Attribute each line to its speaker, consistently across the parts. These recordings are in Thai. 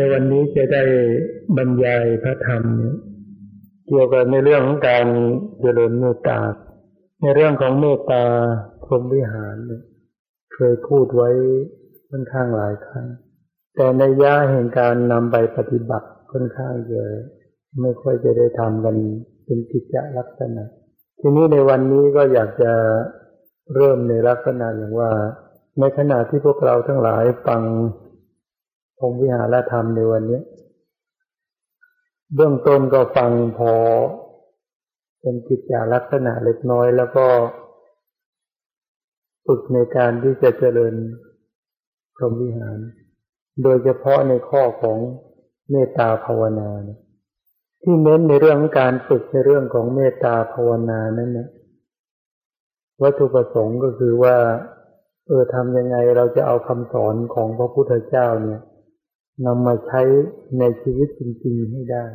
Speaker 1: ในวันนี้จะได้บรรยายพระธรรมเกี่ยวกับในเรื่องของการเจริญเมตตา ในเรื่องของเมตตาพรหมวิหารเคยพูดไว้ค่อนข้างหลายครั้ง แต่ในย่าแห่งการนำไปปฏิบัติค่อนข้างเยอะไม่ค่อยจะได้ทำกันเป็นกิจลักษณะ ทีนี้ในวันนี้ก็อยากจะเริ่มในลักษณะอย่างว่า ในขณะที่พวกเราทั้งหลายฟัง พรมวิหารธรรมในวันนี้ เบื้องต้นก็ฟังพอ เป็นกิจจาลักษณะเล็กน้อยแล้วก็ฝึกในการที่จะเจริญพรหมวิหาร โดยเฉพาะในข้อของเมตตาภาวนา ที่เน้นในเรื่องการฝึกในเรื่องของเมตตาภาวนานั้นนะวัตถุประสงค์ก็คือว่า เออทำยังไงเราจะเอาคำสอนของพระพุทธเจ้าเนี่ย นำมาใช้ในชีวิตจริงๆให้ได้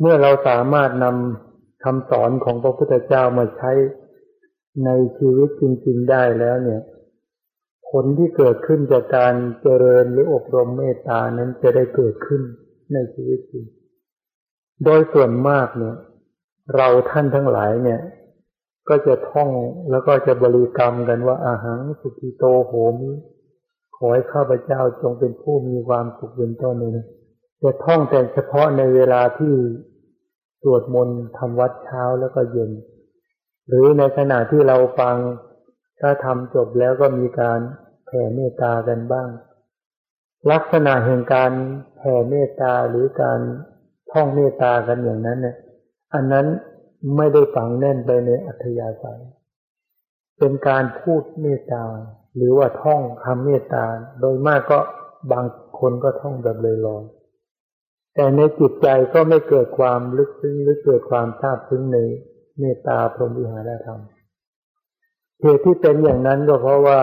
Speaker 1: เมื่อเราสามารถนำคำสอนของพระพุทธเจ้ามาใช้ในชีวิตจริง ๆได้แล้วเนี่ย ผลที่เกิดขึ้นจากการเจริญหรืออบรมเมตตานั้นจะได้เกิดขึ้นในชีวิตจริง โดยส่วนมากเนี่ย เราท่านทั้งหลายเนี่ย ก็จะท่องแล้วก็จะบริกรรมกันว่าอาหังสุกิโตโหมิ ขอให้ข้าพเจ้าจงเป็นผู้มีความสุขเป็นต้นเลยจะท่องแต่เฉพาะในเวลาที่สวดมนต์ทำวัดเช้าแล้วก็เย็น หรือในขณะที่เราฟังถ้าทำจบแล้วก็มีการแผ่เมตตากันบ้าง ลักษณะแห่งการแผ่เมตตาหรือการท่องเมตตากันอย่างนั้นเนี่ย อันนั้นไม่ได้ฝังแน่นไปในอัธยาศัย เป็นการพูดเมตตา หรือว่าท่องคำเมตตา โดยมากก็บางคนก็ท่องแบบเลยลอยแต่ในจิตใจก็ไม่เกิดความลึกซึ้งหรือเกิดความทราบซึ้งในเมตตาพรหมวิหารธรรมเหตุที่เป็นอย่างนั้นก็เพราะว่า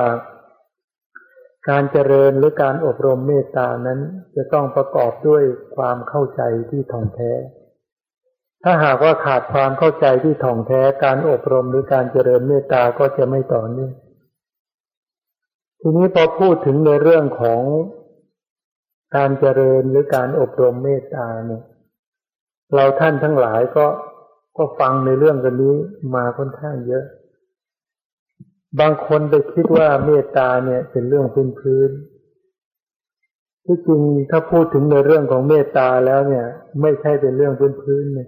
Speaker 1: การเจริญหรือการอบรมเมตตานั้น จะต้องประกอบด้วยความเข้าใจที่ถ่องแท้ ถ้าหากว่าขาดความเข้าใจที่ถ่องแท้ การอบรมหรือการเจริญเมตตาก็จะไม่ต่อเนื่อง ทีนี้พอพูดถึงในเรื่องของการเจริญหรือการอบรมเมตตาเนี่ย เราท่านทั้งหลายก็ก็ฟังในเรื่องกันนี้มาค่อนข้างเยอะ บางคนไปคิดว่าเมตตาเนี่ยเป็นเรื่องพื้นพื้นที่จริงถ้าพูดถึงในเรื่องของเมตตาแล้วเนี่ย ไม่ใช่เป็นเรื่องพื้นพื้นเลย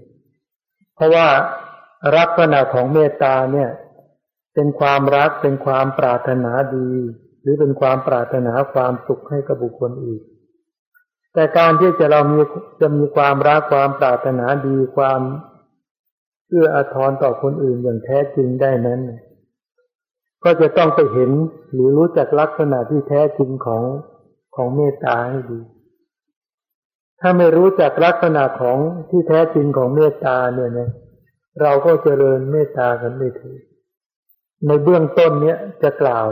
Speaker 1: เพราะว่าลักษณะของเมตตาเนี่ย เป็นความรักเป็นความปรารถนาดี หรือเป็นความปรารถนาความสุขให้กับบุคคลอีก แต่การที่จะเรามีจะมีความรักความปรารถนาดีความเอื้ออาทรต่อคนอื่นอย่างแท้จริงได้นั้น ก็จะต้องไปเห็นหรือรู้จักลักษณะที่แท้จริงของของเมตตาให้ดี ถ้าไม่รู้จักลักษณะของที่แท้จริงของเมตตาเนี่ยนะเราก็เจริญเมตตากันไม่ถูกในเบื้องต้นเนี้ยจะกล่าว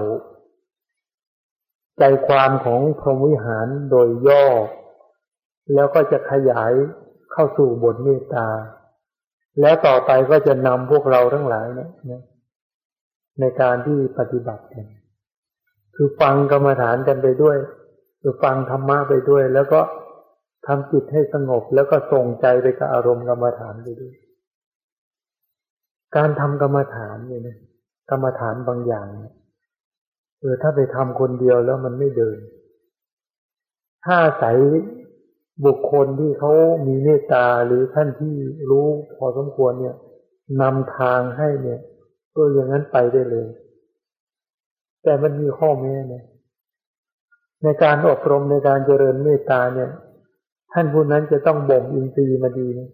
Speaker 1: ใจความของพรหมวิหารโดยย่อ แล้วก็จะขยายเข้าสู่บทเมตตา แล้วต่อไปก็จะนำพวกเราทั้งหลายเนี่ยในการที่ปฏิบัติกันคือฟังกรรมฐานกันไปด้วยคือฟังธรรมะไปด้วย แล้วก็ทำจิตให้สงบ แล้วก็ส่งใจไปกับอารมณ์กรรมฐานไปด้วย การทำกรรมฐานเนี่ยนะกรรมฐานบางอย่างเนี่ย เออถ้าไปทำคนเดียวแล้วมันไม่เดิน ถ้าใส่บุคคลที่เขามีเมตตาหรือท่านที่รู้พอสมควรเนี่ยนำทางให้เนี่ยก็อย่างนั้นไปได้เลย แต่มันมีข้อแม้นี่ยในการอบรมในการเจริญเมตตาเนี่ย ท่านผู้นั้นจะต้องบ่มอินทรีย์มาดีนะ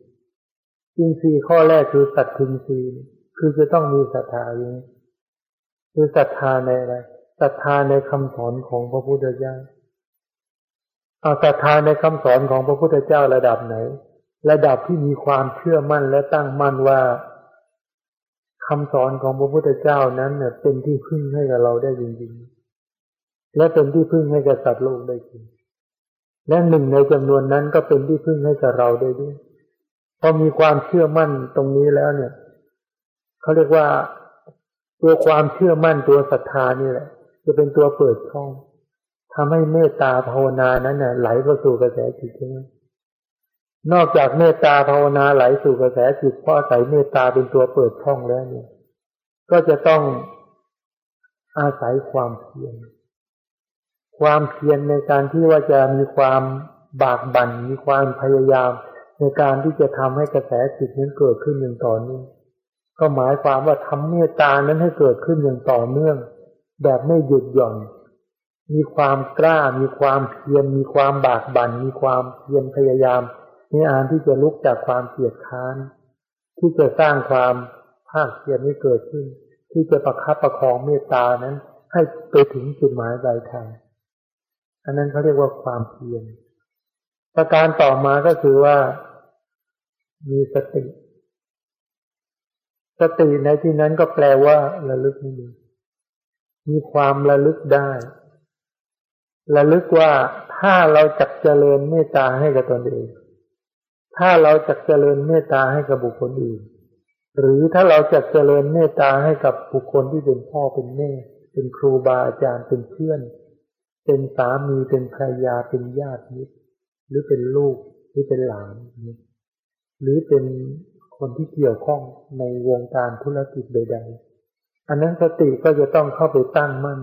Speaker 1: อินทรีย์ข้อแรกคือสัตทินทรีย์คือจะต้องมีศรัทธาอย่างนี้คือศรัทธาในอะไร ศรัทธาในคำสอนของพระพุทธเจ้าเอาศรัทธาในคำสอนของพระพุทธเจ้าระดับไหน ระดับที่มีความเชื่อมั่นและตั้งมั่นว่าคำสอนของพระพุทธเจ้านั้นเน่ยเป็นที่พึ่งให้กับเราได้จริงๆ และเป็นที่พึ่งให้กับสัตว์โลกได้จริงและหนึ่งในจำนวนนั้นก็เป็นที่พึ่งให้กับเราได้ด้วยพอมีความเชื่อมั่นตรงนี้แล้วเนี่ยเขาเรียกว่าตัวความเชื่อมั่นตัวศรัทธานี่แหละ จะเป็นตัวเปิดช่องทำให้เมตตาภาวนานั้นน่ะไหลเข้าสู่กระแสจิตใช่ไหมนอกจากเมตตาภาวนาไหลสู่กระแสจิตเพราะอาศัยเมตตาเป็นตัวเปิดช่องแล้วเนี่ย ก็จะต้องอาศัยความเพียร ความเพียรในการที่ว่าจะมีความบากบัน่นมีความพยายาม ในการที่จะทำให้กระแสจิตนั้นเกิดขึ้นอย่างต่อเนื่องก็หมายความว่าทำเมตตานั้นให้เกิดขึ้นอย่างต่อเนื่อง แบบไม่หยุดหย่อน มีความกล้า มีความเพียร มีความบากบัน่น มีความเพียรพยายาม ในอานที่จะลุกจากความเกลียดค้าน ที่จะสร้างความภาคเพียรให้เกิดขึ้น ที่จะประคับประคองเมตตานั้น ให้ไปถึงจุดหมายปลายทาง อันนั้นเขาเรียกว่าความเพียร ประการต่อมาก็คือว่า มีสติ สติในที่นั้นก็แปลว่าระลึกนี่มี มีความระลึกได้ระลึกว่าถ้าเราจักเจริญเมตตาให้กับตนเอง ถ้าเราจักเจริญเมตตาให้กับบุคคลอื่น หรือถ้าเราจักเจริญเมตตาให้กับบุคคลที่เป็นพ่อเป็นแม่ เป็นครูบาอาจารย์เป็นเพื่อน เป็นสามีเป็นภรรยาเป็นญาติมิตรหรือเป็นลูกหรือเป็นหลาน หรือเป็นคนที่เกี่ยวข้องในวงการธุรกิจใดๆ อันนั้นสติก็จะต้องเข้าไปตั้งมั่น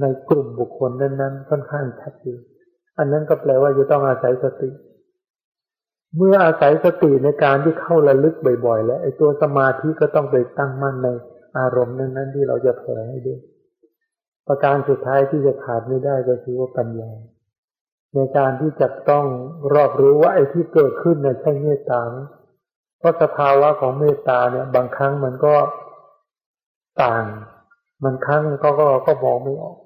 Speaker 1: ในกลุ่มบุคคลนั้นๆค่อนข้างชัดเจนอันนั้นก็แปลว่าจะต้องอาศัยสติ เมื่ออาศัยสติในการที่เข้าระลึกบ่อยๆ แล้วไอ้ตัวสมาธิก็ต้องไปตั้งมั่นในอารมณ์นั้น ๆ ที่เราจะแผ่ให้ด้วยประการสุดท้ายที่จะขาดไม่ได้ก็คือว่าปัญญาในการที่จะต้องรอบรู้ว่าไอ้ที่เกิดขึ้นในใช่เมตตาเพราะสภาวะของเมตตาเนี่ย บางครั้งมันก็ ต่างบางครั้งก็ก็ก็มองไม่ออก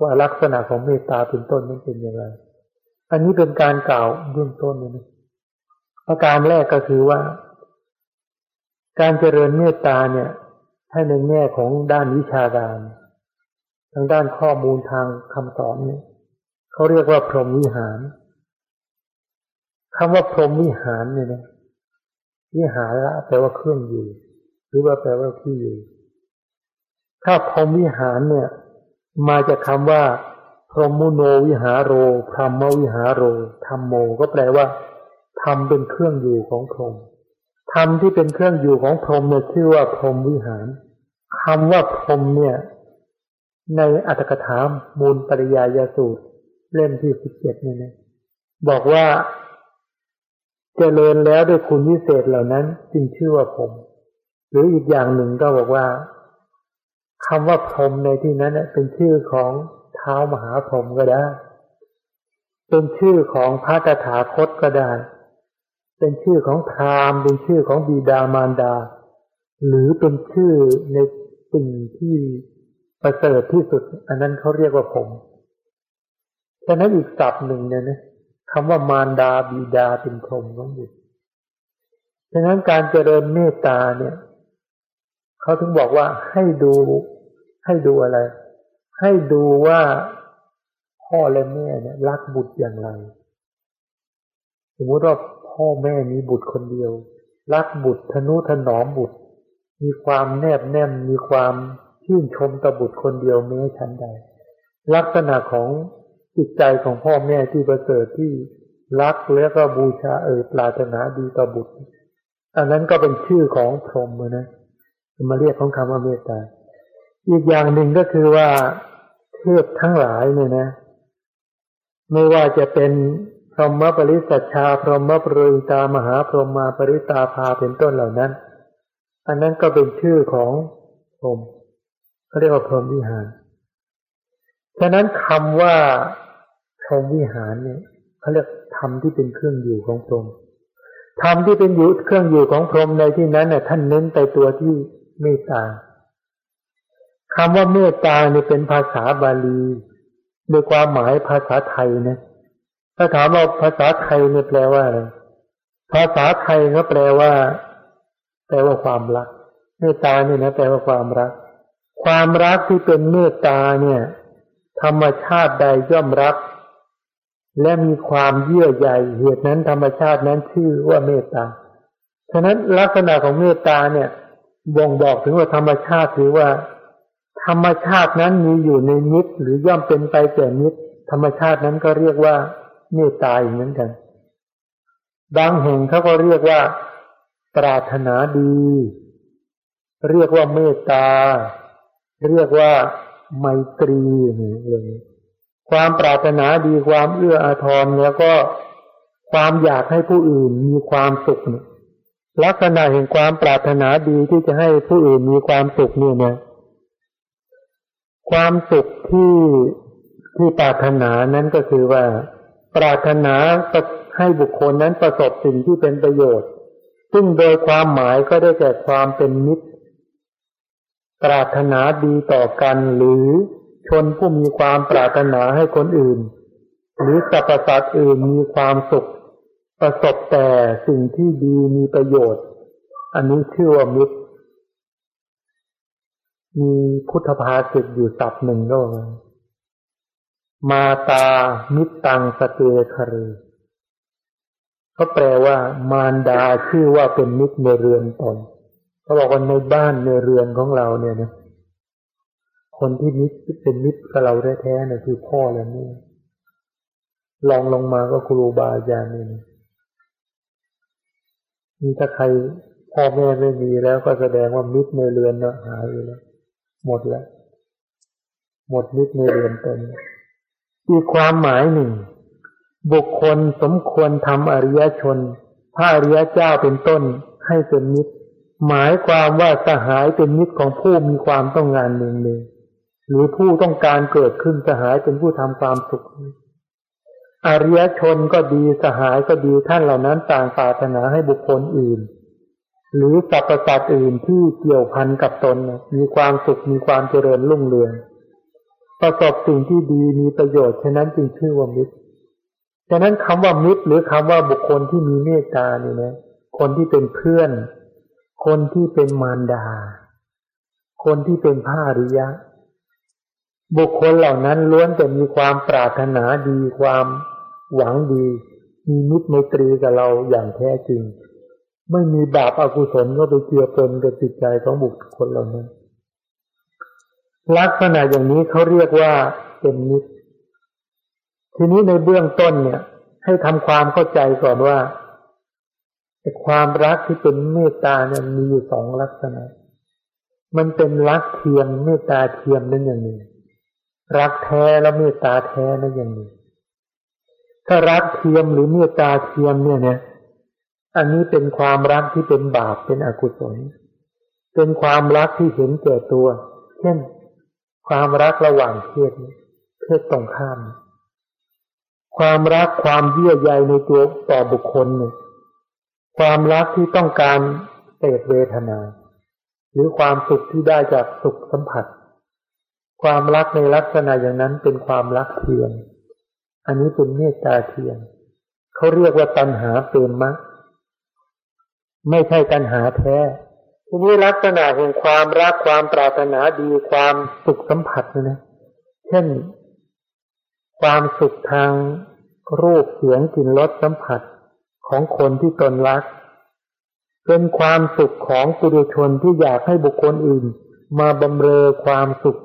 Speaker 1: ว่าลักษณะของเมตตาเป็นต้นนั้นเป็นยังไงอันนี้เป็นการกล่าวเบื้องต้นนะประการแรกก็คือว่า การเจริญเมตตาเนี่ยให้ในแง่ของด้านวิชาการทางด้านข้อมูลทางคำสอนเนี่ยเขาเรียกว่าพรหมวิหารคำว่าพรหมวิหารเนี่ยนะวิหารละแปลว่าเครื่องอยู่ หรือว่าแปลว่าที่อยู่ ถ้าพรหมวิหารเนี่ย มาจากคาว่า พรหมุโนวิหารโรพรหมวิหารโรธรรมโม ก็แปลว่าธรรมเป็นเครื่องอยู่ของพรหมธรรมที่เป็นเครื่องอยู่ของพรหมเนี่ยชื่อว่าพรหมวิหารคำว่าพรหมเนี่ย ในอัตถกถามูลปริยายาสูตร เล่มที่สิบเจ็ดนี่นะบอกว่าจเจริญแล้วด้วยคุณวิเศษเหล่านั้นจึงชื่อว่าผม หรืออีกอย่างหนึ่งก็บอกว่า คำว่าพรมในที่นั้นเป็นชื่อของเท้ามหาพรหมก็ได้ เป็นชื่อของพระตถาคตก็ได้ เป็นชื่อของพราหมณ์เป็นชื่อของบิดามารดา หรือเป็นชื่อในสิ่งที่ประเสริฐที่สุด อันนั้นเขาเรียกว่าผมฉะนั้นอีกศัพท์หนึ่งเนี่ยนะคำว่ามารดาบิดาเป็นพรหมต้องอยู่ฉะนั้นการเจริญเมตตาเนี่ย เขาถึงบอกว่าให้ดูให้ดูอะไร ให้ดูว่าพ่อและแม่เนี่ยรักบุตรอย่างไร สมมติว่าพ่อแม่มีบุตรคนเดียว รักบุตรทนุถนอมบุตร มีความแนบแน่นมีความชื่นชมตบุตรคนเดียวแม้ชั้นใด ลักษณะของจิตใจของพ่อแม่ที่ประเสริฐที่รักแล้วก็บูชาเออปรารถนาดีต่อบุตร อันนั้นก็เป็นชื่อของพรหมนะ มาเรียกของคำว่าเมตตา อีกอย่างหนึ่งก็คือว่าเทพทั้งหลายเนี่ยนะ ไม่ว่าจะเป็นพรหมปริสัชชาพรหมปริตามหาพรหมาปริตาภาเป็นต้นเหล่านั้น อันนั้นก็เป็นชื่อของพรหมเขาเรียกว่าพรหมวิหาร ฉะนั้นคำว่าพรหมวิหารเนี่ยเขาเรียกธรรมที่เป็นเครื่องอยู่ของพรหมธรรมที่เป็นอยู่เครื่องอยู่ของพรหมในที่นั้นเนี่ยท่านเน้นไปตัวที่ เมตตาคำว่าเมตตาเนี่ยเป็นภาษาบาลีโดยความหมายภาษาไทยนะถ้าถามว่าภาษาไทยเนี่ยแปลว่าอะไรภาษาไทยก็แปลว่า แปลว่าความรัก เมตตาเนี่ยนะแปลว่าความรัก ความรักที่เป็นเมตตาเนี่ย ธรรมชาติใดย่อมรัก และมีความเยื่อใยเหตุนั้นธรรมชาตินั้นชื่อว่าเมตตาฉะนั้นลักษณะของเมตตาเนี่ย บ่งบอกถึงว่าธรรมชาติถือว่า ธรรมชาตินั้นมีอยู่ในนิดหรือย่อมเป็นไปแก่นิดธรรมชาตินั้นก็เรียกว่าเมตตาอย่างนั้นกัน บางแห่งเขาก็เรียกว่า ปรารถนาดี เรียกว่าเมตตา เรียกว่าไมตรีนี่เลยความปรารถนาดีความเอื้ออาทรแล้วก็ความอยากให้ผู้อื่นมีความสุขเนี่ย ลักษณะแห่งความปรารถนาดีที่จะให้ผู้อื่นมีความสุขเนี่ยนะความสุขที่ที่ปรารถนานั้นก็คือว่า ปรารถนาให้บุคคลนั้นประสบสิ่งที่เป็นประโยชน์ ซึ่งโดยความหมายก็ได้แก่ความเป็นมิตร ปรารถนาดีต่อกันหรือชนผู้มีความปรารถนาให้คนอื่น หรือสรรพสัตว์อื่นมีความสุข ประสบแต่สิ่งที่ดีมีประโยชน์ อันนี้ชื่อว่ามิตร มีพุทธภาษิตอยู่ศัพท์หนึ่งก็มาตามิตตังสเกคารีเขาแปลว่ามารดาชื่อว่าเป็นมิตรในเรือนตนเขาบอกว่าในบ้านในเรือนของเราเนี่ยนะคนที่มิตรเป็นมิตรกับเราแท้ๆเนะคือพ่อและแม่ลองลงมาก็ครูบาอาจารย์นี่ มีถ้าใครพ่อแม่ไม่มีแล้วก็แสดงว่ามิตรในเรือนเนาะหายไปแล้วหมดแล้ว หมดมิตรในเรือนตนอีกความหมายหนึ่ง บุคคลสมควรทำอริยชนพระอริยเจ้าเป็นต้นให้เป็นมิตร หมายความว่าสหายเป็นมิตรของผู้มีความต้องงานหนึ่งหนึ่งหรือผู้ต้องการเกิดขึ้นสหายเป็นผู้ทำความสุข อริยชนก็ดีสหายก็ดีท่านเหล่านั้นต่างปรารถนาให้บุคคลอื่น หรือสรรพสัตว์อื่นที่เกี่ยวพันกับตนมีความสุขมีความเจริญรุ่งเรืองประสบสิ่งที่ดีมีประโยชน์ฉะนั้นจึงชื่อว่ามิตรฉะนั้นคำว่ามิตรหรือคำว่าบุคคลที่มีเมตตาเนี่ยนะคนที่เป็นเพื่อน คนที่เป็นมารดา คนที่เป็นพระอริยะ บุคคลเหล่านั้นล้วนแต่มีความปรารถนาดีความ หวังดี มีมิตรไมตรีกับเราอย่างแท้จริง ไม่มีบาปอากุศลก็ไปเกี่ยวปนกับจิตใจของบุคคลเหล่านั้นลักษณะอย่างนี้เขาเรียกว่าเป็นมิตร ทีนี้ในเบื้องต้นเนี่ย ให้ทำความเข้าใจก่อนว่าความรักที่เป็นเมตตาเนี่ยมีอยู่สองลักษณะ มันเป็นรักเทียมเมตตาเทียมนั่นอย่างหนึ่งรักแท้แล้วเมตตาแท้นั่นอย่างหนึ่ง ถ้ารักเทียมหรือเมตตาเทียมเนี่ยเนี่ย อันนี้เป็นความรักที่เป็นบาปเป็นอกุศล เป็นความรักที่เห็นแก่ตัว เช่น ความรักระหว่างเพศเพศตรงข้าม ความรักความเยื่อใยในตัวต่อบุคคลเนี่ยความรักที่ต้องการเสพเวทนา หรือความสุขที่ได้จากสุขสัมผัส ความรักในลักษณะอย่างนั้นเป็นความรักเทียม อันนี้เป็นเมตตาเทียมเขาเรียกว่าตัณหาเป็นมะไม่ใช่ตัณหาแท้ ทีนี้ลักษณะแห่งความรักความปรารถนาดีความสุขสัมผัสนะ เช่น ความสุขทางรูปเสียงกลิ่นรสสัมผัสของคนที่ตนรัก เป็นความสุขของปุถุชนที่อยากให้บุคคลอื่น มาบำเรอความสุข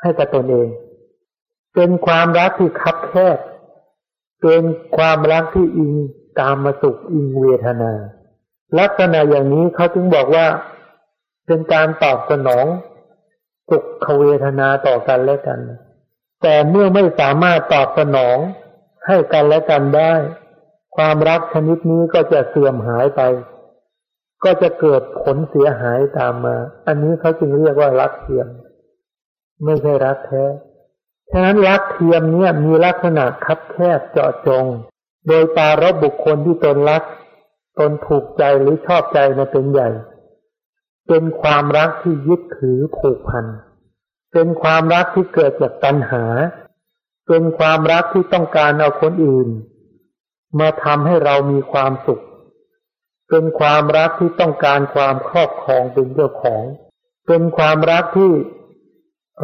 Speaker 1: ให้กับตนเอง เป็นความรักที่คับแคบ เป็นความรักที่อิงตามมาสุขอิงเวทนา ลักษณะอย่างนี้เขาจึงบอกว่า เป็นการตอบสนองสุขเวทนาต่อกันและกัน แต่เมื่อไม่สามารถตอบสนองให้กันและกันได้ ความรักชนิดนี้ก็จะเสื่อมหายไป ก็จะเกิดผลเสียหายตามมา อันนี้เขาจึงเรียกว่ารักเทียม ไม่ใช่รักแท้ ฉะนั้นรักเทียมเนี่ยมีลักษณะคับแคบเจาะจง โดยตารบบุคคลที่ตนรัก ตนถูกใจหรือชอบใจมาเป็นใหญ่ เป็นความรักที่ยึดถือผูกพัน เป็นความรักที่เกิดจากตัณหา เป็นความรักที่ต้องการเอาคนอื่น มาทำให้เรามีความสุข เป็นความรักที่ต้องการความครอบครองเป็นเจ้าของ เป็นความรักที่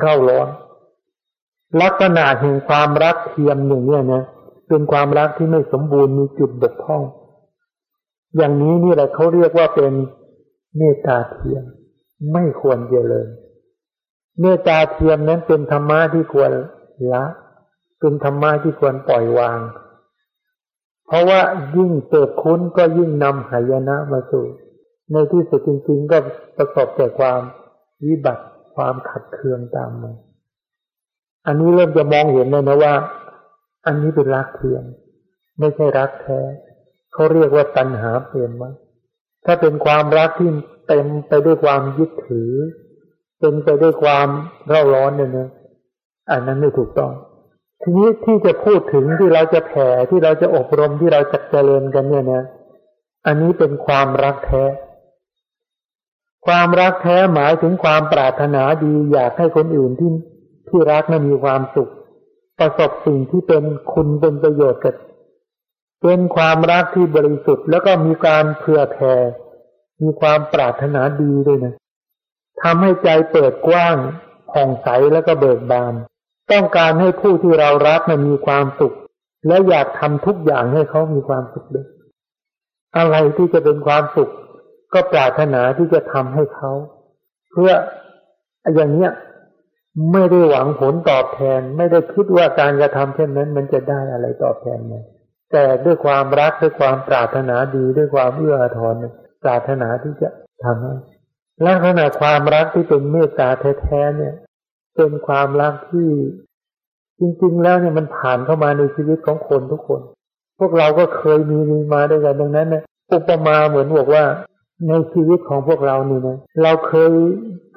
Speaker 1: เร่าร้อน ลักษณะแห่งความรักเทียมอย่างนี้นะเป็นความรักที่ไม่สมบูรณ์มีจุดบกพร่อง อย่างนี้นี่แหละเขาเรียกว่าเป็นเมตตาเทียม ไม่ควรเจริญเมตตาเทียมนั้นเป็นธรรมะที่ควรละเป็นธรรมะที่ควรปล่อยวาง เพราะว่ายิ่งเกิดคุ้นก็ยิ่งนำหายนะมาสู่ ในที่สุดจริงๆก็ประสบแต่ความวิบัติความขัดเคืองตามมา อันนี้เริ่มจะมองเห็นเลยนะว่า อันนี้เป็นรักเทียม ไม่ใช่รักแท้เขาเรียกว่าตัณหาเปลี่ยนมาถ้าเป็นความรักที่เต็มไปด้วยความยึดถือเป็นไปด้วยความเร่าร้อนเนี่ยนะอันนั้นไม่ถูกต้อง ทีนี้ที่จะพูดถึงที่เราจะแผ่ที่เราจะอบรมที่เราจะเจริญกันเนี่ยนะอันนี้เป็นความรักแท้ ความรักแท้หมายถึงความปรารถนาดีอยากให้คนอื่นที่ ที่รักนั้นมีความสุข ประสบสิ่งที่เป็นคุณเป็นประโยชน์กับเป็นความรักที่บริสุทธิ์ แล้วก็มีการเผื่อแผ่มีความปรารถนาดีด้วยนะทำให้ใจเปิดกว้างผ่องใสแล้วก็เบิกบาน ต้องการให้ผู้ที่เรารักมันมีความสุข และอยากทำทุกอย่างให้เขามีความสุขด้วยอะไรที่จะเป็นความสุข ก็ปรารถนาที่จะทำให้เขา เพื่ออย่างเนี้ย ไม่ได้หวังผลตอบแทน ไม่ได้คิดว่าการกระทำเช่นนั้น มันจะได้อะไรตอบแทนมาแต่ด้วยความรักด้วยความปรารถนาดีด้วยความเอื้ออาทรปรารถนาที่จะทำให้ลักษณะความรักที่เป็นเมตตาแท้ๆเนี่ย เป็นความรักที่จริง ๆ แล้วเนี่ยมันผ่านเข้ามาในชีวิตของคนทุกคน พวกเราก็เคยมีมีมาด้วยกันดังนั้นเนี่ยอุปมาเหมือนบอกว่าในชีวิตของพวกเรานี่นะเราเคย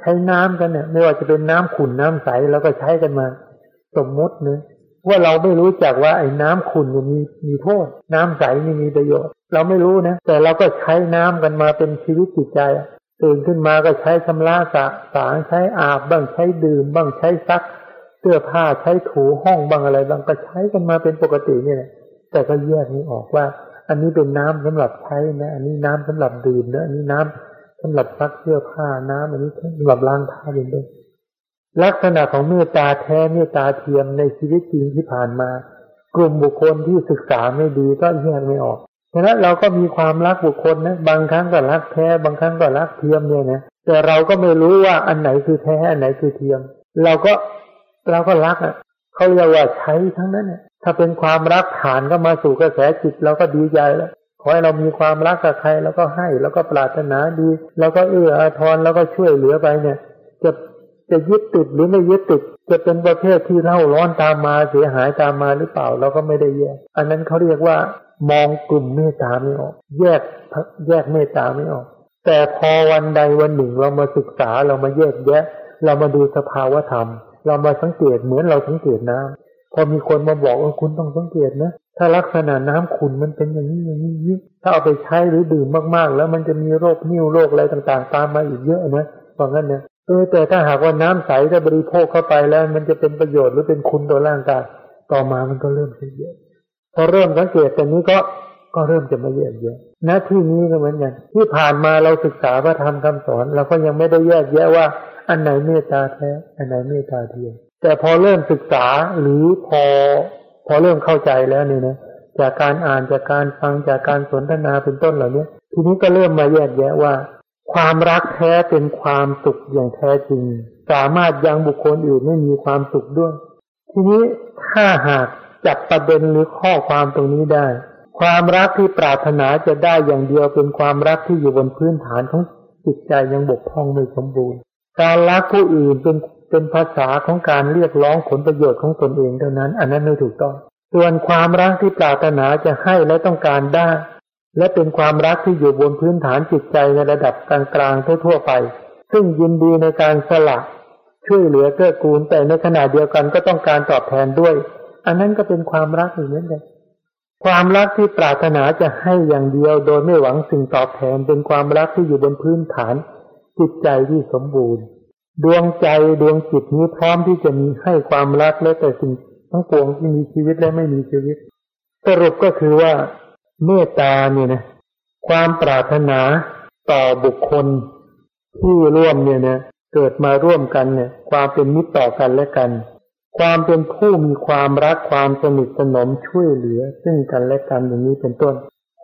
Speaker 1: ใช้น้ำกันเนี่ย ไม่ว่าจะเป็นน้ำขุ่นน้ำใสเราก็ใช้กันมา สมมติเนะว่าเราไม่รู้จักว่าไอ้น้ำขุ่นมีมีโทษ น้ำใสนี่มีประโยชน์ เราไม่รู้นะแต่เราก็ใช้น้ำกันมาเป็นชีวิตจิตใจตื่นขึ้นมาก็ใช้ชำระสะสางใช้อาบบ้างใช้ดื่ม บ้างใช้ซัก เสื้อผ้าใช้ถูห้องบ้างอะไรบ้างก็ใช้กันมาเป็นปกตินี่แหละแต่ก็แยกนี้ออกว่า อันนี้เป็นน้ำสำหรับใช้นะ อันนี้น้ำสำหรับดื่มนะอันนี้น้ำ สำหรับซักเสื้อผ้าน้ำอันนี้สำหรับล้างผ้าเป็นต้นลักษณะของเมตตาแท้เมตตาเทียมในชีวิตจริงที่ผ่านมา กลุ่มบุคคลที่ศึกษาไม่ดีก็แยกไม่ออกฉะนั้นเราก็มีความรักบุคคลนะ บางครั้งก็รักแท้ บางครั้งก็รักเทียมเนี่ยนะแต่เราก็ไม่รู้ว่าอันไหนคือแท้อันไหนคือเทียม เราก็เราก็รักอะเขาเรียกว่าใช้ทั้งนั้นเนี่ยถ้าเป็นความรักฐานก็มาสู่กระแสจิตเราก็ดีใจแล้ว ขอให้เรามีความรักกับใครแล้วก็ให้แล้วก็ปรารถนาดี แล้วก็เอื้ออาทรแล้วก็ช่วยเหลือไปเนี่ย จะจะยึดติดหรือไม่ยึดติด จะเป็นประเภทที่เล่าร้อนตามมาเสียหายตามมาหรือเปล่าเราก็ไม่ได้แยก อันนั้นเขาเรียกว่ามองกลุ่มเมตตาไม่ออก แยกแยกเมตตาไม่ออก แต่พอวันใดวันหนึ่งเรามาศึกษาเรามาแยกแยะ เรามาดูสภาวธรรม เรามาสังเกตเหมือนเราสังเกตน้ำ พอมีคนมาบอกว่าคุณต้องสังเกตนะ ถ้าลักษณะน้ำขุนมันเป็นอย่างนี้อย่างนี้ ถ้าเอาไปใช้หรือดื่มมากๆ แล้วมันจะมีโรคนิ่วโรคอะไรต่างๆ ตามมาอีกเยอะนะเพราะงั้นเนี่ยเออแต่ถ้าหากว่าน้ำใสถ้าบริโภคเข้าไปแล้ว มันจะเป็นประโยชน์หรือเป็นคุณต่อร่างกายต่อมามันก็เริ่มเยอะพอเริ่มสังเกตแต่นี้ก็ก็เริ่มจะมาแยกแยะณที่นี้ก็เหมือนกันที่ผ่านมาเราศึกษาพระธรรมคำสอน เราก็ยังไม่ได้แยกแยะว่า อันไหนเมตตาแท้ อันไหนเมตตาเทียม แต่พอเริ่มศึกษาหรือพอพอเริ่มเข้าใจแล้วนี่นะจากการอ่านจากการฟังจากการสนทนาเป็นต้นเหล่านี้ทีนี้ก็เริ่มมาแยกแยะว่า ความรักแท้เป็นความสุขอย่างแท้จริง สามารถยังบุคคลอื่นไม่มีความสุขด้วย ทีนี้ถ้าหากจับประเด็นหรือข้อความตรงนี้ได้ ความรักที่ปรารถนาจะได้อย่างเดียวเป็นความรักที่อยู่บนพื้นฐานของจิตใจยังบกพร่องไม่สมบูรณ์ การรักผู้อื่นเป็น เป็นภาษาของการเรียกร้องผลประโยชน์ของตนเองเท่านั้น อันนั้นไม่ถูกต้อง ส่วนความรักที่ปรารถนาจะให้และต้องการได้ และเป็นความรักที่อยู่บนพื้นฐานจิตใจในระดับกลางๆทั่วๆไป ซึ่งยินดีในการสละช่วยเหลือเกื้อกูลแต่ในขณะเดียวกันก็ต้องการตอบแทนด้วย อันนั้นก็เป็นความรักอีกเหมือนกันความรักที่ปรารถนาจะให้อย่างเดียวโดยไม่หวังสิ่งตอบแทนเป็นความรักที่อยู่บนพื้นฐานจิตใจที่สมบูรณ์ ดวงใจดวงจิตนี้พร้อมที่จะมีให้ความรักและแต่สิ่งทั้งปวงที่มีชีวิตและไม่มีชีวิต สรุปก็คือว่าเมตตาเนี่ยนะความปรารถนาต่อบุคคลที่ร่วมเนี่ยนะเกิดมาร่วมกันเนี่ย ความเป็นมิตรต่อกันและกัน ความเป็นผู้มีความรักความสนิทสนมช่วยเหลือ ซึ่งกันและกันอย่างนี้เป็นต้น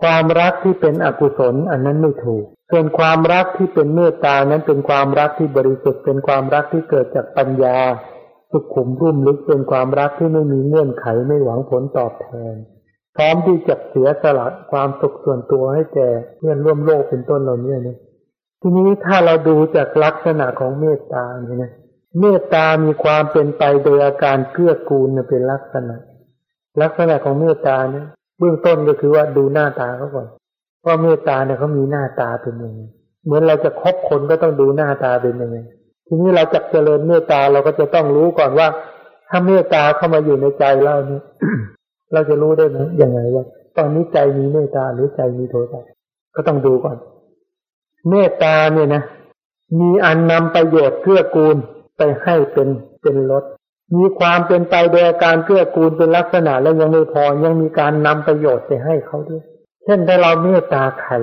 Speaker 1: ความรักที่เป็นอกุศลอันนั้นไม่ถูก ส่วนความรักที่เป็นเมตตานั้นเป็นความรักที่บริสุทธิ์เป็นความรักที่เกิดจากปัญญา สุขุมรุ่มลึกเป็นความรักที่ไม่มีเงื่อนไขไม่หวังผลตอบแทน พร้อมที่จะเสียสละความสุขส่วนตัวให้แก่เพื่อนร่วมโลกเป็นต้นเหล่านี้นะทีนี้ถ้าเราดูจากลักษณะของเมตตาเนี่ยนะเมตตามีความเป็นไปโดยอาการเกื้อกูลเป็นลักษณะ ลักษณะของเมตตาเนี่ยเบื้องต้นก็คือว่าดูหน้าตาเขาก่อน ว่าเมตตาเนี่ยเขามีหน้าตาเป็นยังไงเหมือนเราจะคบคนก็ต้องดูหน้าตาเป็นยังไงทีนี้เราจะเจริญเมตตาเราก็จะต้องรู้ก่อนว่า ถ้าเมตตาเข้ามาอยู่ในใจเราเนี่ยเราจะรู้ได้ไหมยังไงว่า ตอนนี้ใจมีเมตตาหรือใจมีโทสะก็ต้องดูก่อน เมตตาเนี่ยนะมีอันนำประโยชน์เกื้อกูลไปให้เป็นเป็นรถมีความเป็นไปโดยการเกื้อกูลเป็นลักษณะแล้วยังไม่พอยังมีการนำประโยชน์ไปให้เขาด้วย เช่นถ้าเราเมตตาใคร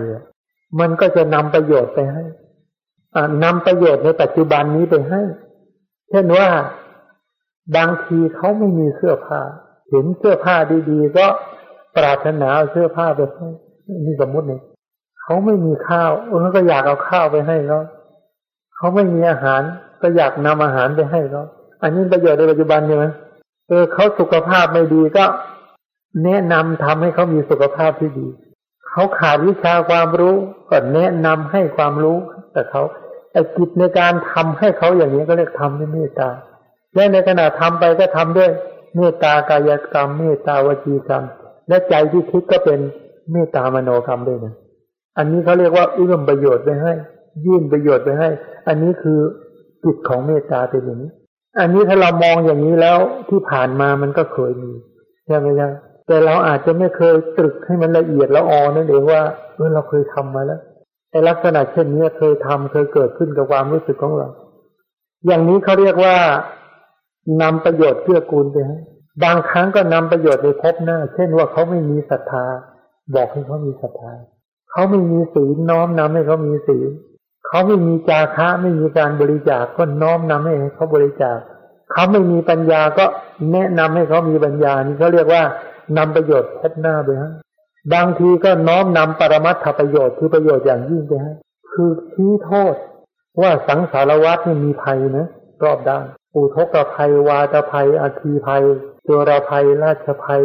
Speaker 1: มันก็จะนำประโยชน์ไปให้นำประโยชน์ในปัจจุบันนี้ไปให้ เช่นว่าบางทีเขาไม่มีเสื้อผ้า เห็นเสื้อผ้าดีๆ ก็ปรารถนาเสื้อผ้าไปให้นี่สมมติเนี่ยเขาไม่มีข้าวเออก็อยากเอาข้าวไปให้เขาเขาไม่มีอาหาร ก็อยากนำอาหารไปให้เขาอันนี้ประโยชน์ในปัจจุบันใช่ไหมเออเขาสุขภาพไม่ดีก็ แนะนำทำให้เขามีสุขภาพที่ดี เขาขาดวิชาความรู้ก็แนะนำให้ความรู้แต่เขาไอ้กิจในการทำให้เขาอย่างนี้ก็เรียกทำด้วยเมตตา และในขณะทำไปก็ทำด้วยเมตตากายกรรม เมตตาวจีกรรม และใจที่คิดก็เป็นเมตตามโนกรรมด้วยนะอันนี้เขาเรียกว่าเอื้อมประโยชน์ไปให้ ยื่นประโยชน์ไปให้ อันนี้คือจิตของเมตตาเป็นอย่างนี้ อันนี้ถ้าเรามองอย่างนี้แล้วที่ผ่านมามันก็เคยมีใช่ไหมครับ แต่เราอาจจะไม่เคยตรึกให้มันละเอียดแล้วออนั่นเองว่าเออเราเคยทำมาแล้วไอ้ลักษณะเช่นนี้เคยทำเคยเกิดขึ้นกับความรู้สึกของเรา อย่างนี้เขาเรียกว่านำประโยชน์เพื่อกูลไปให้บางครั้งก็นำประโยชน์ในพบหน้า เช่นว่าเขาไม่มีศรัทธา บอกให้เขามีศรัทธาเขาไม่มีศีลน้อมนำให้เขามีศีลเขาไม่มีจาคะไม่มีการบริจาคก็น้อมนำให้เขาบริจาคเขาไม่มีปัญญาก็แนะนำให้เขามีปัญญานี่เขาเรียกว่า นำประโยชน์พบหน้าไปให้บางทีก็น้อมนำปรมัตถประโยชน์คือประโยชน์อย่างยิ่งไปให้คือชี้โทษว่าสังสารวัฏนี่มีภัยนะรอบด้านอุทกภัยวาตภัยอคีภัยตัวราภัยราชภัย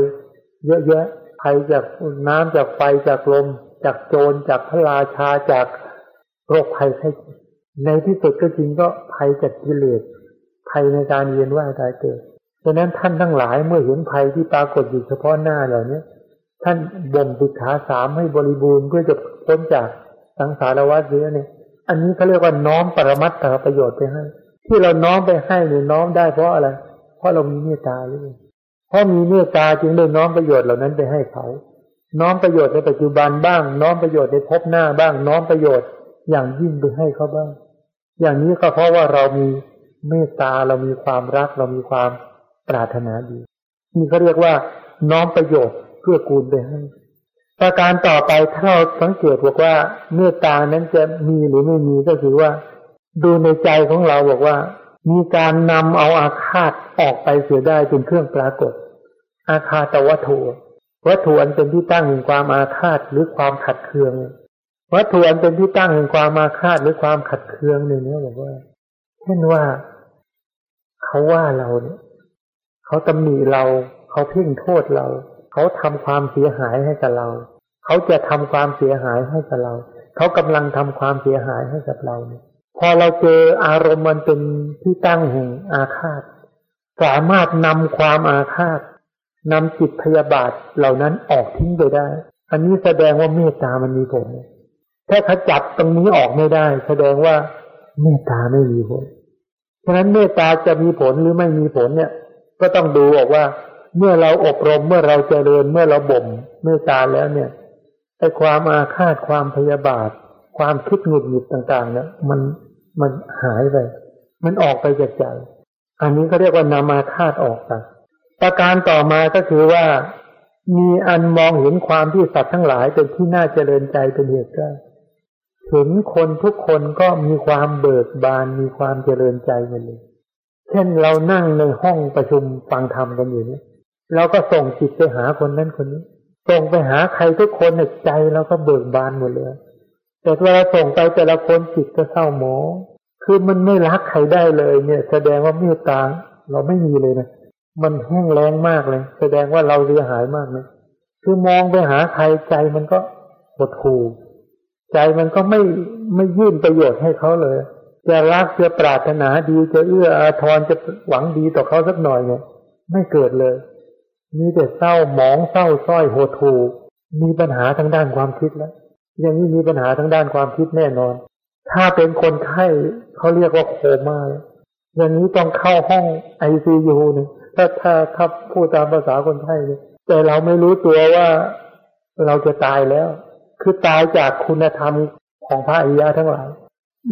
Speaker 1: เยอะแยะภัยจากน้ำจากไฟจากลม จากโจรจากพระราชาจากโรคภัยไข้ในที่สุดก็จริงก็ภัยจากกิเลสภัยในการเวียนว่ายตายเกิด ฉะนั้นท่านทั้งหลายเมื่อเห็นภัยที่ปรากฏอยู่เฉพาะหน้าเหล่านี้ท่านบ่มบุขาสามให้บริบูรณ์เพื่อจะพ้นจากสังสารวัฏเยอะเนี่ย อันนี้เขาเรียกว่าน้อมปรมัตถประโยชน์ไปให้ ที่เราน้อมไปให้หรือน้อมได้เพราะอะไร เพราะเรามีเมตตาหรือเพราะมีเมตตาจึงได้น้อมประโยชน์เหล่านั้นไปให้เขา น้อมประโยชน์ในปัจจุบันบ้าง น้อมประโยชน์ในภพหน้าบ้าง น้อมประโยชน์อย่างยิ่งไปให้เขาบ้าง อย่างนี้ก็เพราะว่าเรามีเมตตาเรามีความรักเรามีความ ปรารถนาดี นี่เขาเรียกว่า น้อมประโยชน์เพื่อกูลไปให้ประการต่อไปถ้าเราสังเกตบอกว่าเมตตานั้นจะมีหรือไม่มีก็คือว่า ดูในใจของเราบอกว่า มีการนำเอาอาฆาตออกไปเสียได้เป็นเครื่องปรากฏ อาฆาตวัตถุวัตถุอันเป็นที่ตั้งแห่งความอาฆาตหรือความขัดเคือง วัตถุอันเป็นที่ตั้งแห่งความอาฆาตหรือความขัดเคืองในนี้บอกว่า เช่นว่า เขาว่าเราเนี่ย เขาตำหนิเรา เขาเพ่งโทษเรา เขาทำความเสียหายให้กับเรา เขาจะทำความเสียหายให้กับเรา เขากำลังทำความเสียหายให้กับเราเนี่ยพอเราเจออารมณ์มันเป็นที่ตั้งแห่งอาฆาต สามารถนำความอาฆาตนำจิตพยาบาทเหล่านั้นออกทิ้งไปได้ อันนี้แสดงว่าเมตตามันมีผลถ้าเขาจับตรงนี้ออกไม่ได้ แสดงว่าเมตตาไม่มีผล ฉะนั้นเมตตาจะมีผลหรือไม่มีผลเนี่ย ก็ต้องดูออกว่า เมื่อเราอบรมเมื่อเราเจริญเมื่อเราบ่มเมื่อตาแล้วเนี่ยไอ้ความอาฆาตความพยาบาท ความคิดหงุดหงิดต่าง ๆ เนี่ย มันมันหายไปมันออกไปจากใจ อันนี้ก็เรียกว่านามาฆาตออกไปประการต่อมาก็คือว่า มีอันมองเห็นความที่สัตว์ทั้งหลายเป็นที่น่าเจริญใจเป็นเหตุได้เห็นคนทุกคนก็มีความเบิกบานมีความเจริญใจกันเลย เช่นเรานั่งในห้องประชุมฟังธรรมกันอยู่เนี่ยเราก็ส่งจิตไปหาคนนั้นคนนี้ ส่งไปหาใครทุกคนในใจเราก็เบิกบานหมดเลย แต่เวลาส่งไปแต่ละคนจิตก็เศร้าหมองคือมันไม่รักใครได้เลย เนี่ย แสดงว่าเมตตาเราไม่มีเลยนะมันแห้งแล้งมากเลย แสดงว่าเราเสียหายมากเลยคือมองไปหาใครใจมันก็หดหู่ใจมันก็ไม่ไม่ยื่นประโยชน์ให้เขาเลย จะรักจะปรารถนาดีจะเอื้ออาทรจะหวังดีต่อเขาสักหน่อยเนี่ยไม่เกิดเลยมีแต่เศร้าหมองเศร้าส้อยโหดหู่มีปัญหาทางด้านความคิดแล้วอย่างนี้มีปัญหาทางด้านความคิดแน่นอน ถ้าเป็นคนไข้เขาเรียกว่าโคม่าอย่างนี้ต้องเข้าห้องไอซียูเนี่ยถ้าถ้าถ้าพูดตามภาษาคนไข้เนี่ยแต่เราไม่รู้ตัวว่าเราจะตายแล้ว คือตายจากคุณธรรมของพระอริยะทั้งหลาย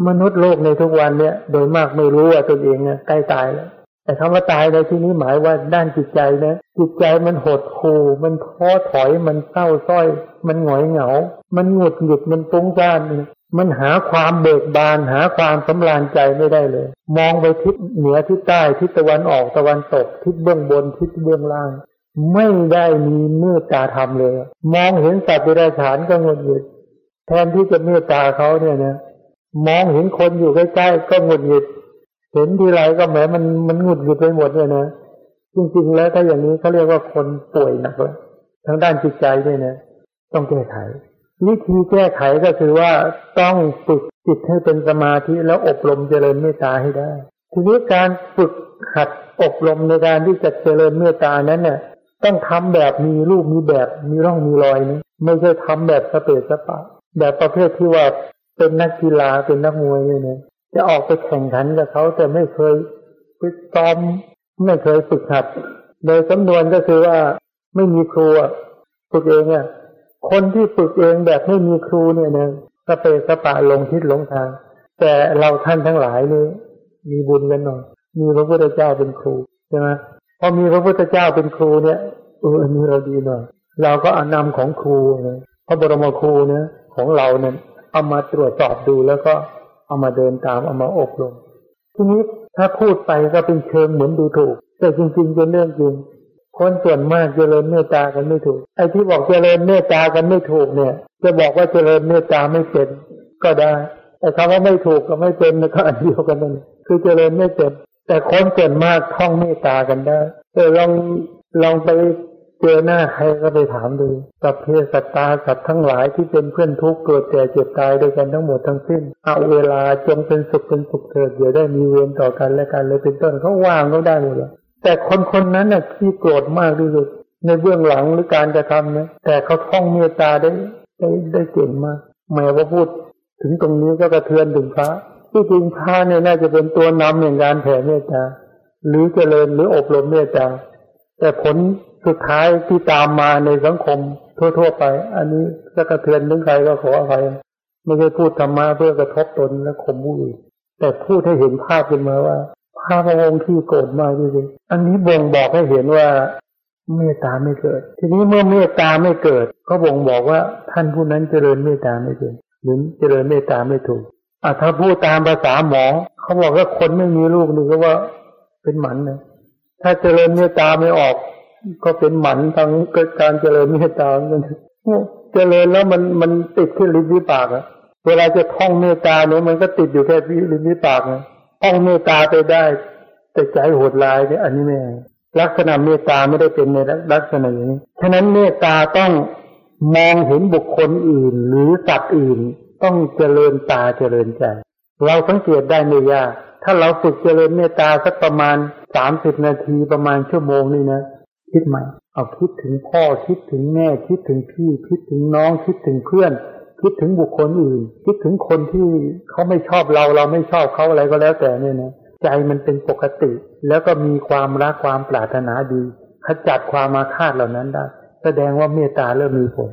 Speaker 1: มนุษย์โลกในทุกวันเนี่ย โดยมากไม่รู้ว่าตนเองเนี่ยใกล้ตายแล้วแต่คำว่าตายในที่นี้หมายว่าด้านจิตใจนะจิตใจมันหดหู่มันท้อถอยมันเศร้าส้อย มันหงอยเหงา มันหงุดหงิดมันฟุ้งซ่านมันหาความเบิกบาน หาความสำราญใจไม่ได้เลย มองไปทิศเหนือทิศใต้ทิศตะวันออกตะวันตก ทิศเบื้องบนทิศเบื้องล่าง ไม่ได้มีเมตตาธรรมเลย มองเห็นสัตว์เดรัจฉานก็งดหงิดแทนที่จะเมตตาเขาเนี่ยนะ มองเห็นคนอยู่ใกล้ๆก็งดหงิด เห็นทีไรก็แหมมันมันงดหงิดไปหมดเลยนะจริงๆแล้วถ้าอย่างนี้เขาเรียกว่าคนป่วยหนักเลยทางด้านจิตใจด้วยนะต้องแก้ไขวิธีแก้ไขก็คือว่าต้องฝึกจิตให้เป็นสมาธิแล้วอบรมเจริญเมตตาให้ได้ ทีนี้การฝึกหัดอบรมในการที่จะเจริญเมตตานั้นเนี่ยต้องทำแบบมีรูปมีแบบมีร่องมีรอยนะไม่ใช่ทำแบบสเปซสปะ แบบประเภทที่ว่า เป็นนักกีฬาเป็นนักมวยเนี่ยจะออกไปแข่งขันกับเขาแต่ไม่เคยฝึกซ้อมไม่เคยฝึกหัด โดยจำนวนก็คือว่าไม่มีครูฝึกเองอะคนที่ฝึกเองแบบไม่มีครูเนี่ยนะสเปสปะลงทิศลงทาง แต่เราท่านทั้งหลายนี่มีบุญกันหน่อยมีพระพุทธเจ้าเป็นครูใช่ไหมพอมีพระพุทธเจ้าเป็นครูเนี่ยเอออันนี้เราดีหน่อยเราก็อนนำของครูนะพระบรมครูเนี่ยของเราเนี่ย เอามาตรวจสอบดูแล้วก็เอามาเดินตามเอามาอบรมทีนี้ถ้าพูดไปก็เป็นเชิงเหมือนดูถูก แต่จริงๆเป็นเรื่องจริงคนส่วนมากเจริญเมตตากันไม่ถูก ไอ้ที่บอกเจริญเมตตากันไม่ถูกเนี่ย จะบอกว่าเจริญเมตตาไม่เป็นก็ได้แต่คำว่าไม่ถูกกับไม่เป็นก็อันเดียวกันนั่นคือเจริญไม่เป็นแต่คนส่วนมากท่องเมตตากันได้เออลองลองไป เจอหน้าใครก็ไปถามดูสัพเพสัตตาสัตว์ทั้งหลายที่เป็นเพื่อนทุกข์เกิดแก่เจ็บตายด้วยกันทั้งหมดทั้งสิ้น เอาเวลาจงเป็นสุขเป็นสุขเถิดอย่าได้มีเวรต่อกันและกันเลยเป็นต้นเขาวางเขาได้หมดเลยแต่คนคนนั้นน่ะที่โกรธมากที่สุดในเบื้องหลังหรือการกระทำนะแต่เขาท่องเมตตาได้ได้ได้เก่งมากแม้ว่าพูด ถึงตรงนี้ก็กระเทือนถึงพระที่จริงพระเนี่ยน่าจะเป็นตัวนำในการแผ่เมตตาหรือเจริญหรืออบรมเมตตาแต่ผล สุดท้ายที่ตามมาในสังคมทั่ว ๆ ไป อันนี้จะกระเทือนถึงใครก็ขออภัยไม่ใช่พูดธรรมะเพื่อกระทบตนและข่มผู้อื่นแต่พูดให้เห็นภาพขึ้นมาว่าพระพระองค์ที่โกรธมากจริงๆอันนี้บ่งบอกให้เห็นว่าเมตตาไม่เกิด ทีนี้เมื่อเมตตาไม่เกิด ก็บ่งบอกว่าท่านผู้นั้นเจริญเมตตาไม่เป็นหรือเจริญเมตตาไม่ถูกอะถ้าพูดตามภาษาหมอ เขาบอกว่าคนไม่มีลูกนี่ก็ว่าเป็นหมันนะถ้าเจริญเมตตาไม่ออก ก็เป็นหมันทางเกิดการเจริญเมตตาเนี่ยเจริญแล้วมันมันติดที่ลิ้นที่ปากอะเวลาจะท่องเมตตาเนี่ยมันก็ติดอยู่แค่ลิ้นที่ปากนะต้องเมตตาไปได้ แต่ใจโหดร้ายเนี่ยอันนี้ไม่ลักษณะเมตตาไม่ได้เป็นในลักษณะนี้ฉะนั้นเมตตาต้องมองเห็นบุคคลอื่น หรือสัตว์อื่น ต้องเจริญตาเจริญใจ เราสังเกตได้ไม่ยากถ้าเราฝึกเจริญเมตตาสักประมาณสามสิบนาทีประมาณชั่วโมงนี่นะ คิดใหม่ เอาคิดถึงพ่อคิดถึงแม่คิดถึงพี่ คิดถึงน้องคิดถึงเพื่อน คิดถึงบุคคลอื่น คิดถึงคนที่เขาไม่ชอบเราเราไม่ชอบเขาอะไรก็แล้วแต่เนี่ยนะใจมันเป็นปกติ แล้วก็มีความรักความปรารถนาดีขจัดความมาคาดเหล่านั้นได้ แสดงว่าเมตตาเริ่มมีผล